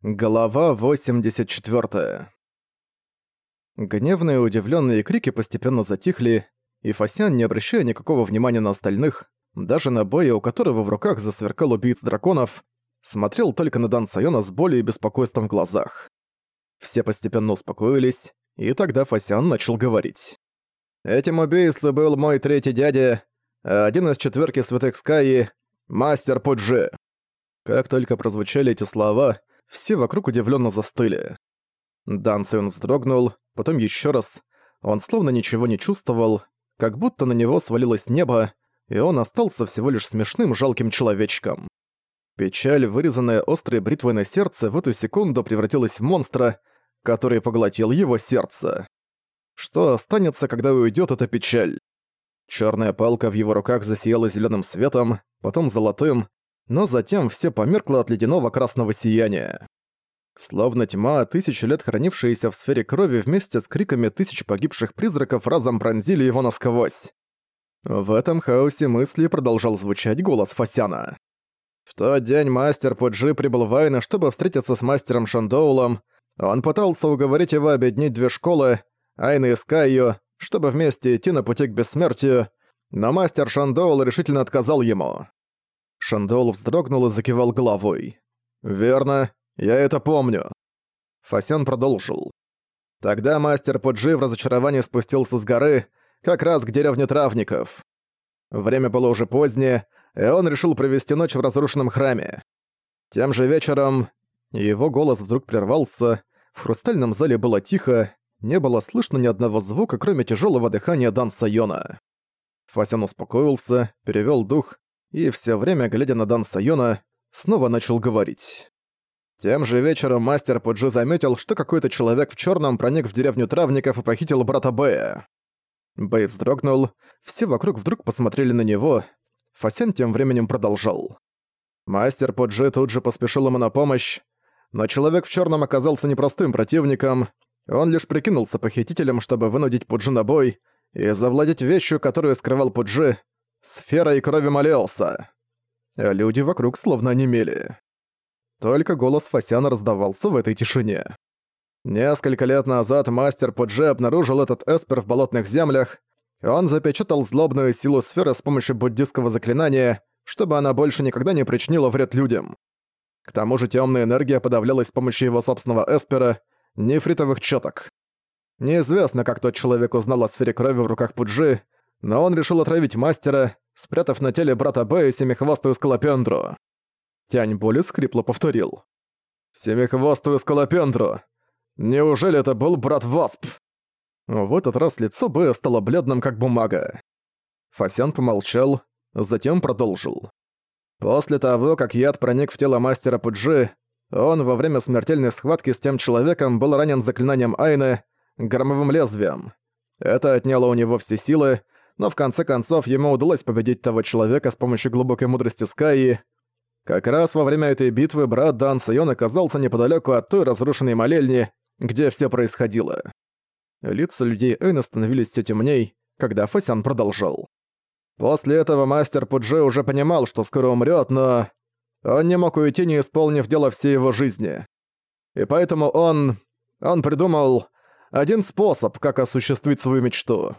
Глава 84. Гневные удивленные крики постепенно затихли, и Фасян, не обращая никакого внимания на остальных, даже на боя, у которого в руках засверкал убийц драконов, смотрел только на Дан Сайона с болью и беспокойством в глазах. Все постепенно успокоились, и тогда Фасян начал говорить. «Этим убийцей был мой третий дядя, один из четверки святых Скайи, мастер Пуджи». Как только прозвучали эти слова, все вокруг удивленно застыли. Дан вздрогнул, потом еще раз. Он словно ничего не чувствовал, как будто на него свалилось небо, и он остался всего лишь смешным жалким человечком. Печаль, вырезанная острой бритвой на сердце, в эту секунду превратилась в монстра, который поглотил его сердце. Что останется, когда уйдет эта печаль? Черная палка в его руках засияла зеленым светом, потом золотым, но затем все померкло от ледяного красного сияния. Словно тьма, тысячи лет хранившиеся в сфере крови вместе с криками тысяч погибших призраков разом пронзили его насквозь. В этом хаосе мысли продолжал звучать голос Фасяна. В тот день мастер Пуджи прибыл в Айна, чтобы встретиться с мастером Шандоулом. Он пытался уговорить его объединить две школы, Айна и Скайю, чтобы вместе идти на пути к бессмертию, но мастер Шандоул решительно отказал ему. Шандол вздрогнул и закивал головой. «Верно, я это помню». Фасян продолжил. Тогда мастер Пуджи в разочаровании спустился с горы, как раз к деревне травников. Время было уже позднее, и он решил провести ночь в разрушенном храме. Тем же вечером его голос вдруг прервался, в хрустальном зале было тихо, не было слышно ни одного звука, кроме тяжелого дыхания Дан Сайона. Фасян успокоился, перевел дух и все время, глядя на Дан Сайона, снова начал говорить. Тем же вечером мастер Пуджи заметил, что какой-то человек в черном проник в деревню травников и похитил брата Бэя. Бэй вздрогнул, все вокруг вдруг посмотрели на него. Фасян тем временем продолжал. Мастер Пуджи тут же поспешил ему на помощь, но человек в черном оказался непростым противником, он лишь прикинулся похитителем, чтобы вынудить Пуджи на бой и завладеть вещью, которую скрывал Пуджи, сферой крови молился. А люди вокруг словно онемели. Только голос Фасяна раздавался в этой тишине. Несколько лет назад мастер Пудже обнаружил этот эспер в болотных землях. Он запечатал злобную силу сферы с помощью буддистского заклинания, чтобы она больше никогда не причинила вред людям. К тому же темная энергия подавлялась с помощью его собственного эспера, нефритовых чёток. Неизвестно, как тот человек узнал о сфере крови в руках Пуджи, но он решил отравить мастера, спрятав на теле брата Бэя семихвостую скалопендру. Тянь Боли скрипло повторил. «Семихвостую скалопендру! Неужели это был брат Васп?» В этот раз лицо Бэя стало бледным, как бумага. Фасян помолчал, затем продолжил. После того, как яд проник в тело мастера Пуджи, он во время смертельной схватки с тем человеком был ранен заклинанием Айны, громовым лезвием. Это отняло у него все силы, но в конце концов ему удалось победить того человека с помощью глубокой мудрости Скайи. Как раз во время этой битвы брат Дан Сайон оказался неподалеку от той разрушенной молельни, где все происходило. Лица людей Эйна становились все темней, когда Фасян продолжал. После этого мастер Пудже уже понимал, что скоро умрет, но... Он не мог уйти, не исполнив дело всей его жизни. И поэтому он... Он придумал один способ, как осуществить свою мечту.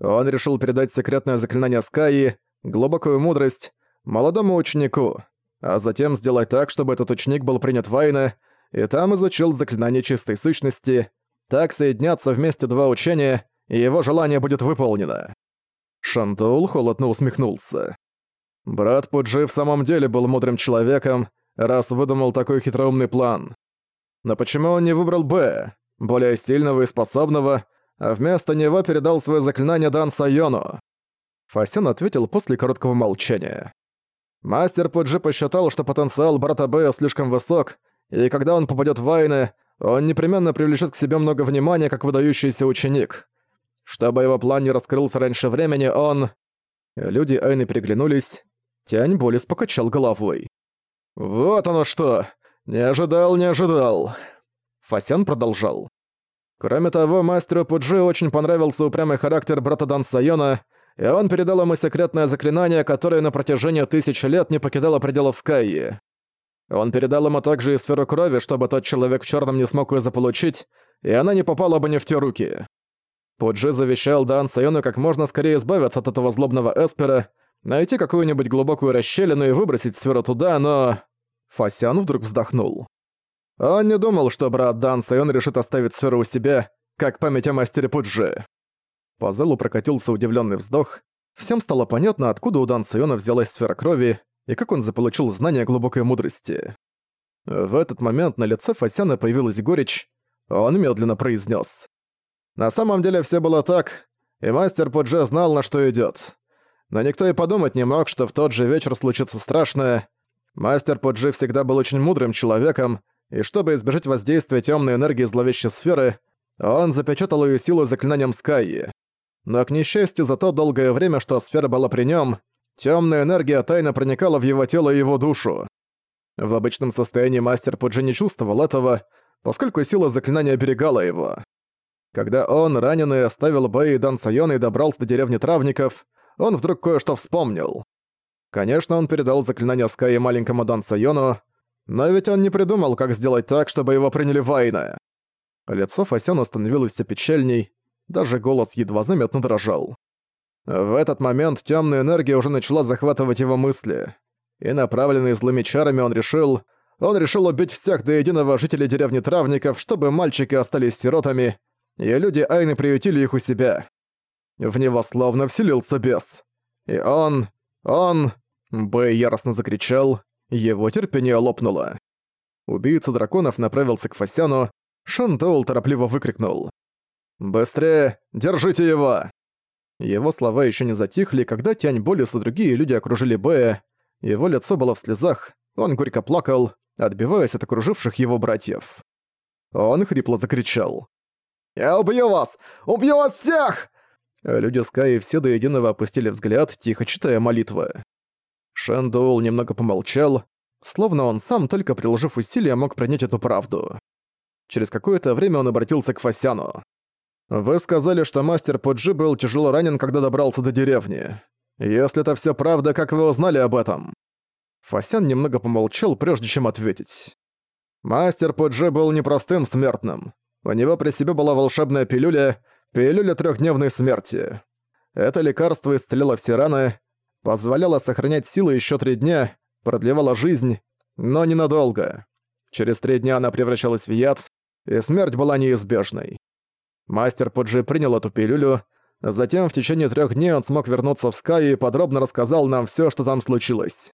Он решил передать секретное заклинание Скайи, глубокую мудрость, молодому ученику, а затем сделать так, чтобы этот ученик был принят в и там изучил заклинание чистой сущности. Так соединятся вместе два учения, и его желание будет выполнено. Шантоул холодно усмехнулся. Брат Пуджи в самом деле был мудрым человеком, раз выдумал такой хитроумный план. Но почему он не выбрал Б, более сильного и способного, а вместо него передал свое заклинание Дан Сайону. Фасян ответил после короткого молчания. Мастер Пуджи посчитал, что потенциал брата Бэя слишком высок, и когда он попадет в Айны, он непременно привлечет к себе много внимания как выдающийся ученик. Чтобы его план не раскрылся раньше времени, он... Люди Айны приглянулись. Тянь Болис покачал головой. «Вот оно что! Не ожидал, не ожидал!» Фасян продолжал. Кроме того, мастеру Пуджи очень понравился упрямый характер брата Дан и он передал ему секретное заклинание, которое на протяжении тысячи лет не покидало пределов Скайи. Он передал ему также и сферу крови, чтобы тот человек в черном не смог ее заполучить, и она не попала бы не в те руки. Пуджи завещал Дан как можно скорее избавиться от этого злобного эспера, найти какую-нибудь глубокую расщелину и выбросить сферу туда, но... Фасян вдруг вздохнул. Он не думал, что брат Дан Сайон решит оставить сферу у себя, как память о мастере Пуджи. По залу прокатился удивленный вздох. Всем стало понятно, откуда у Дан Сайона взялась сфера крови, и как он заполучил знания глубокой мудрости. В этот момент на лице Фасяна появилась горечь, он медленно произнес: «На самом деле все было так, и мастер Пудже знал, на что идет. Но никто и подумать не мог, что в тот же вечер случится страшное. Мастер Пуджи всегда был очень мудрым человеком, и чтобы избежать воздействия темной энергии зловещей сферы, он запечатал ее силу заклинанием Скайи. Но, к несчастью, за то долгое время, что сфера была при нем, Темная энергия тайно проникала в его тело и его душу. В обычном состоянии мастер Пуджи не чувствовал этого, поскольку сила заклинания оберегала его. Когда он, раненый, оставил Бэй Дан Сайона и добрался до деревни травников, он вдруг кое-что вспомнил. Конечно, он передал заклинание Скай маленькому Дан Сайону, но ведь он не придумал, как сделать так, чтобы его приняли Вайна. Лицо Фасяна становилось все печальней, даже голос едва заметно дрожал. В этот момент темная энергия уже начала захватывать его мысли. И направленный злыми чарами он решил... Он решил убить всех до единого жителей деревни Травников, чтобы мальчики остались сиротами, и люди Айны приютили их у себя. В него словно вселился бес. И он... он... Бэй яростно закричал, его терпение лопнуло. Убийца драконов направился к Фасяну, Шандоул торопливо выкрикнул. «Быстрее! Держите его!» Его слова еще не затихли, когда Тянь Болис и другие люди окружили Бэя. Его лицо было в слезах, он горько плакал, отбиваясь от окруживших его братьев. Он хрипло закричал. «Я убью вас! Убью вас всех!» Люди Скай все до единого опустили взгляд, тихо читая молитвы. Шендоул немного помолчал, словно он сам, только приложив усилия, мог принять эту правду. Через какое-то время он обратился к Фасяну. Вы сказали, что мастер Пуджи был тяжело ранен, когда добрался до деревни. Если это все правда, как вы узнали об этом?» Фасян немного помолчал, прежде чем ответить. Мастер Пуджи был непростым смертным. У него при себе была волшебная пилюля, пилюля трехдневной смерти. Это лекарство исцелило все раны, позволяло сохранять силы еще три дня, продлевало жизнь, но ненадолго. Через три дня она превращалась в яд, и смерть была неизбежной. Мастер Пуджи принял эту пилюлю, затем в течение трех дней он смог вернуться в Скай и подробно рассказал нам все, что там случилось.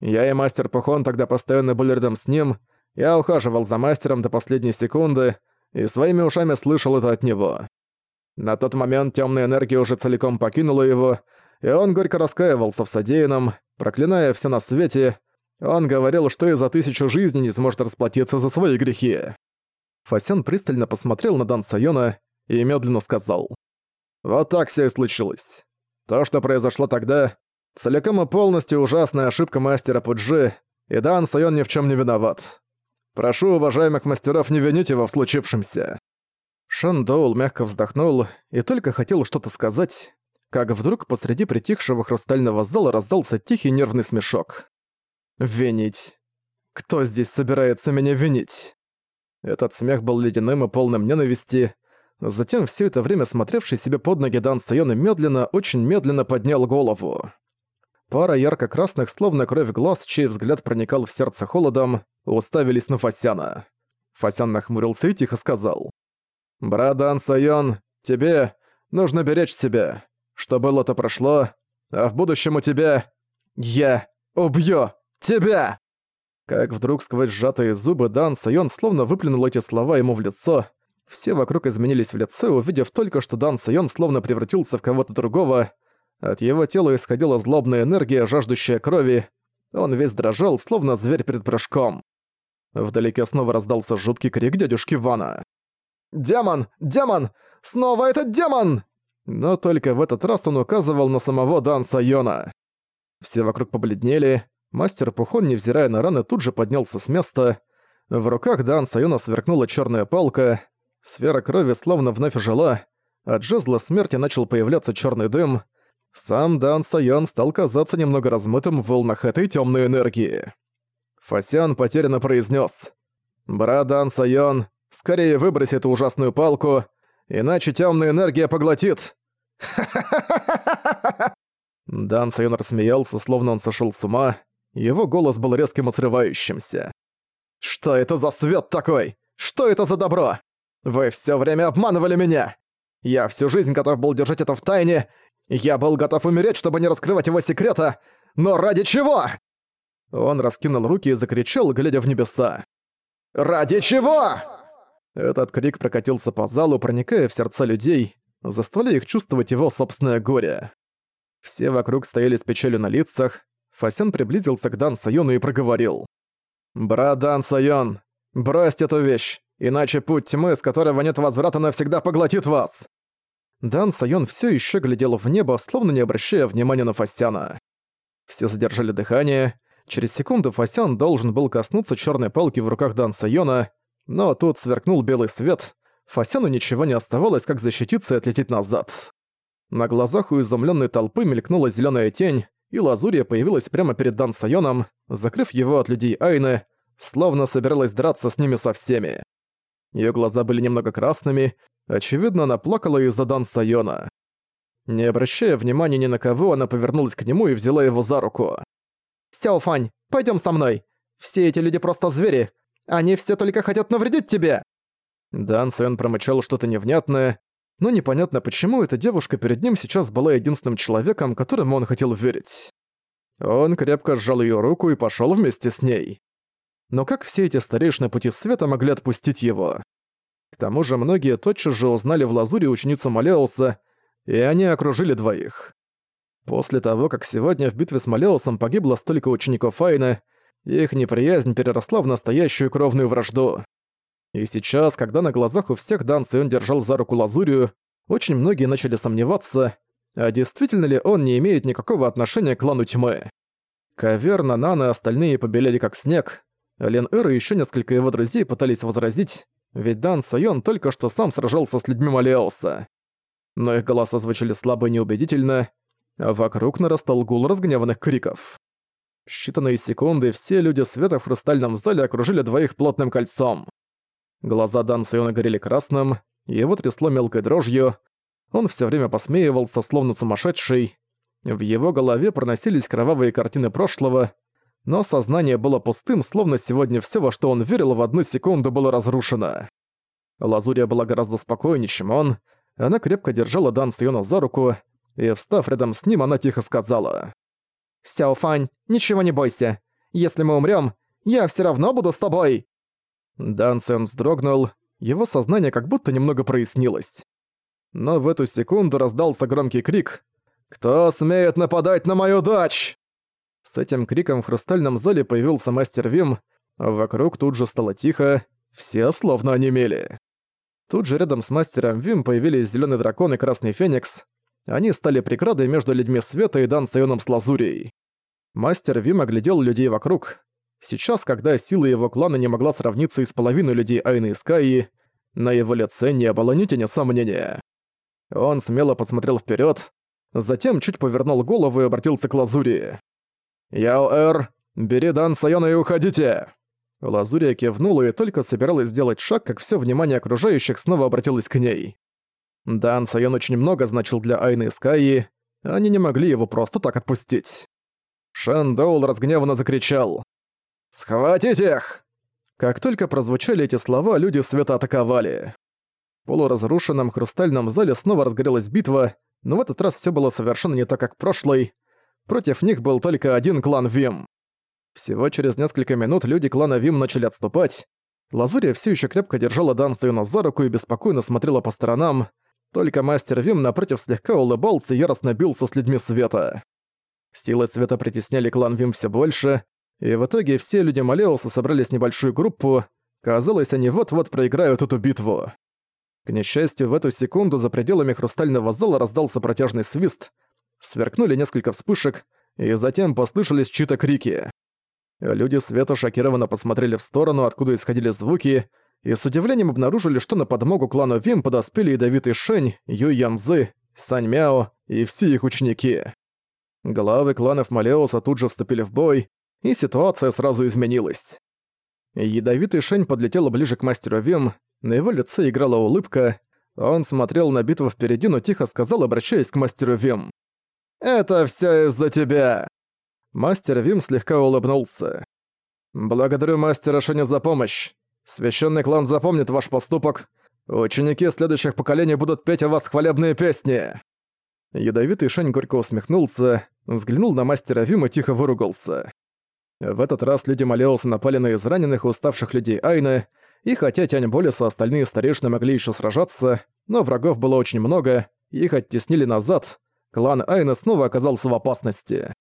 Я и мастер Пухон тогда постоянно были рядом с ним, я ухаживал за мастером до последней секунды и своими ушами слышал это от него. На тот момент темная энергия уже целиком покинула его, и он горько раскаивался в содеянном, проклиная все на свете. Он говорил, что и за тысячу жизней не сможет расплатиться за свои грехи. Фасян пристально посмотрел на Дан Сайона и медленно сказал. «Вот так все и случилось. То, что произошло тогда, целиком и полностью ужасная ошибка мастера Пуджи, и Дан Сайон ни в чем не виноват. Прошу уважаемых мастеров не винить его в случившемся». Шан Доул мягко вздохнул и только хотел что-то сказать, как вдруг посреди притихшего хрустального зала раздался тихий нервный смешок. «Винить? Кто здесь собирается меня винить?» Этот смех был ледяным и полным ненависти. Затем все это время смотревший себе под ноги Дан Сайон медленно, очень медленно поднял голову. Пара ярко-красных, словно кровь глаз, чей взгляд проникал в сердце холодом, уставились на Фасяна. Фасян нахмурился и тихо сказал. «Брат Дан Сайон, тебе нужно беречь себя. Что было, то прошло, а в будущем у тебя... Я убью тебя!» Как вдруг сквозь сжатые зубы Дан Сайон словно выплюнул эти слова ему в лицо. Все вокруг изменились в лице, увидев только, что Дан Сайон словно превратился в кого-то другого. От его тела исходила злобная энергия, жаждущая крови. Он весь дрожал, словно зверь перед прыжком. Вдалеке снова раздался жуткий крик дядюшки Вана. «Демон! Демон! Снова этот демон!» Но только в этот раз он указывал на самого Дан Сайона. Все вокруг побледнели, Мастер Пухон, невзирая на раны, тут же поднялся с места. В руках Дан Сайона сверкнула черная палка. Сфера крови словно вновь ожила. От жезла смерти начал появляться черный дым. Сам Дан Сайон стал казаться немного размытым в волнах этой темной энергии. Фасян потерянно произнес: «Брадан Сайон, скорее выброси эту ужасную палку, иначе темная энергия поглотит!» Дан Сайон рассмеялся, словно он сошел с ума. Его голос был резким и срывающимся. «Что это за свет такой? Что это за добро? Вы все время обманывали меня! Я всю жизнь готов был держать это в тайне, я был готов умереть, чтобы не раскрывать его секрета, но ради чего?» Он раскинул руки и закричал, глядя в небеса. «Ради чего?» Этот крик прокатился по залу, проникая в сердца людей, заставляя их чувствовать его собственное горе. Все вокруг стояли с печалью на лицах. Фасян приблизился к Дан Сайону и проговорил. «Брат Дан Сайон, брось эту вещь, иначе путь тьмы, с которого нет возврата, навсегда поглотит вас!» Дан Сайон все еще глядел в небо, словно не обращая внимания на Фасяна. Все задержали дыхание. Через секунду Фасян должен был коснуться черной палки в руках Дан Сайона, но тут сверкнул белый свет. Фасяну ничего не оставалось, как защититься и отлететь назад. На глазах у изумленной толпы мелькнула зеленая тень, и Лазурия появилась прямо перед Дан Сайоном, закрыв его от людей Айны, словно собиралась драться с ними со всеми. Ее глаза были немного красными, очевидно, она плакала из-за Дан Сайона. Не обращая внимания ни на кого, она повернулась к нему и взяла его за руку. «Сяофань, пойдем со мной! Все эти люди просто звери! Они все только хотят навредить тебе!» Дан Сайон промычал что-то невнятное, но непонятно почему эта девушка перед ним сейчас была единственным человеком, которому он хотел верить. Он крепко сжал её руку и пошёл вместе с ней. Но как все эти старейшины пути света могли отпустить его? К тому же многие тотчас же узнали в Лазуре ученицу Малеуса, и они окружили двоих. После того, как сегодня в битве с Малеусом погибло столько учеников Айны, их неприязнь переросла в настоящую кровную вражду. И сейчас, когда на глазах у всех Дан Сион держал за руку Лазурию, очень многие начали сомневаться, а действительно ли он не имеет никакого отношения к клану тьмы. Каверна, Нана и остальные побелели как снег. Лен Эр и ещё несколько его друзей пытались возразить, ведь Дан Сайон только что сам сражался с людьми Малеоса. Но их голоса звучали слабо и неубедительно, а вокруг нарастал гул разгневанных криков. В считанные секунды все люди света в хрустальном зале окружили двоих плотным кольцом. Глаза Дан Сайона горели красным, его трясло мелкой дрожью. Он все время посмеивался, словно сумасшедший. В его голове проносились кровавые картины прошлого, но сознание было пустым, словно сегодня все, во что он верил, в одну секунду было разрушено. Лазурия была гораздо спокойнее, чем он. Она крепко держала Дан Сайона за руку, и, встав рядом с ним, она тихо сказала. «Сяофань, ничего не бойся. Если мы умрем, я все равно буду с тобой!» Дан Сэн вздрогнул, его сознание как будто немного прояснилось. Но в эту секунду раздался громкий крик «Кто смеет нападать на мою дочь?» С этим криком в хрустальном зале появился мастер Вим, вокруг тут же стало тихо, все словно онемели. Тут же рядом с мастером Вим появились зеленый дракон и красный феникс. Они стали преградой между людьми света и Дан Сайоном с Лазурией. Мастер Вим оглядел людей вокруг, Сейчас, когда сила его клана не могла сравниться и с половиной людей Айны и Скайи, на его лице не было ни тени сомнения. Он смело посмотрел вперед, затем чуть повернул голову и обратился к Лазури. «Яо-Эр, бери Дан Сайона и уходите!» Лазурия кивнула и только собиралась сделать шаг, как все внимание окружающих снова обратилось к ней. Дан Сайон очень много значил для Айны и Скайи, они не могли его просто так отпустить. Шэн Доул разгневанно закричал. «Схватить их!» Как только прозвучали эти слова, люди света атаковали. В полуразрушенном хрустальном зале снова разгорелась битва, но в этот раз все было совершенно не так, как в прошлой. Против них был только один клан Вим. Всего через несколько минут люди клана Вим начали отступать. Лазурия все еще крепко держала Дан Сайона за руку и беспокойно смотрела по сторонам. Только мастер Вим напротив слегка улыбался и яростно бился с людьми света. Силы света притесняли клан Вим все больше, и в итоге все люди Малеуса собрались в небольшую группу. Казалось, они вот-вот проиграют эту битву. К несчастью, в эту секунду за пределами хрустального зала раздался протяжный свист, сверкнули несколько вспышек, и затем послышались чьи-то крики. Люди света шокированно посмотрели в сторону, откуда исходили звуки, и с удивлением обнаружили, что на подмогу клану Вим подоспели ядовитый Шень, Ю Янзы, Сань Мяо и все их ученики. Главы кланов Малеуса тут же вступили в бой, и ситуация сразу изменилась. Ядовитый Шень подлетел ближе к мастеру Вим, на его лице играла улыбка, он смотрел на битву впереди, но тихо сказал, обращаясь к мастеру Вим. «Это всё из-за тебя!» Мастер Вим слегка улыбнулся. «Благодарю мастера Шеня за помощь. Священный клан запомнит ваш поступок. Ученики следующих поколений будут петь о вас хвалебные песни!» Ядовитый Шень горько усмехнулся, взглянул на мастера Вим и тихо выругался. В этот раз люди Малеуса напали на израненных и уставших людей Айны, и хотя Тянь Болеса остальные старейшины могли еще сражаться, но врагов было очень много, их оттеснили назад, клан Айна снова оказался в опасности.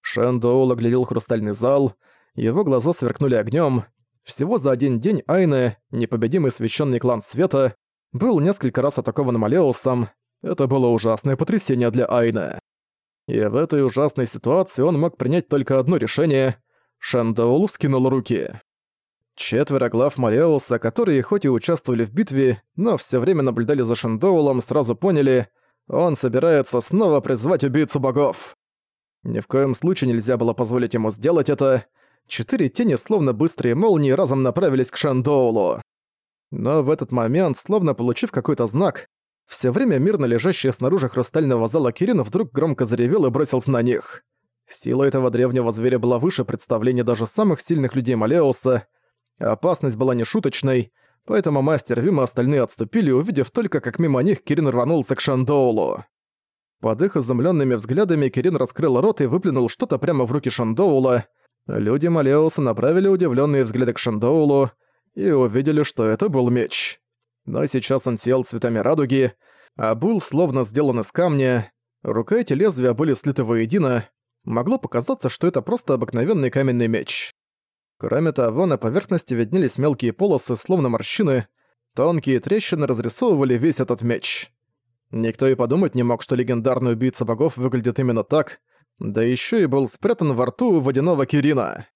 Шэн Доул оглядел хрустальный зал, его глаза сверкнули огнем. Всего за один день Айны, непобедимый священный клан Света, был несколько раз атакован Малеусом. Это было ужасное потрясение для Айны. И в этой ужасной ситуации он мог принять только одно решение. Шандоул скинул руки. Четверо глав Малеуса, которые хоть и участвовали в битве, но все время наблюдали за Шандоулом, сразу поняли, он собирается снова призвать убийцу богов. Ни в коем случае нельзя было позволить ему сделать это. Четыре тени, словно быстрые молнии, разом направились к Шандоулу. Но в этот момент, словно получив какой-то знак, все время мирно лежащий снаружи хрустального зала Кирин вдруг громко заревел и бросился на них. Сила этого древнего зверя была выше представления даже самых сильных людей Малеуса, Опасность была нешуточной, поэтому мастер Вим и остальные отступили, увидев только, как мимо них Кирин рванулся к Шандоулу. Под их изумленными взглядами Кирин раскрыл рот и выплюнул что-то прямо в руки Шандоула. Люди Малеуса направили удивленные взгляды к Шандоулу и увидели, что это был меч. Но сейчас он сиял цветами радуги, а был словно сделан из камня. Рука эти лезвия были слиты воедино. Могло показаться, что это просто обыкновенный каменный меч. Кроме того, на поверхности виднелись мелкие полосы, словно морщины, тонкие трещины разрисовывали весь этот меч. Никто и подумать не мог, что легендарный убийца богов выглядит именно так, да еще и был спрятан во рту водяного Кирина.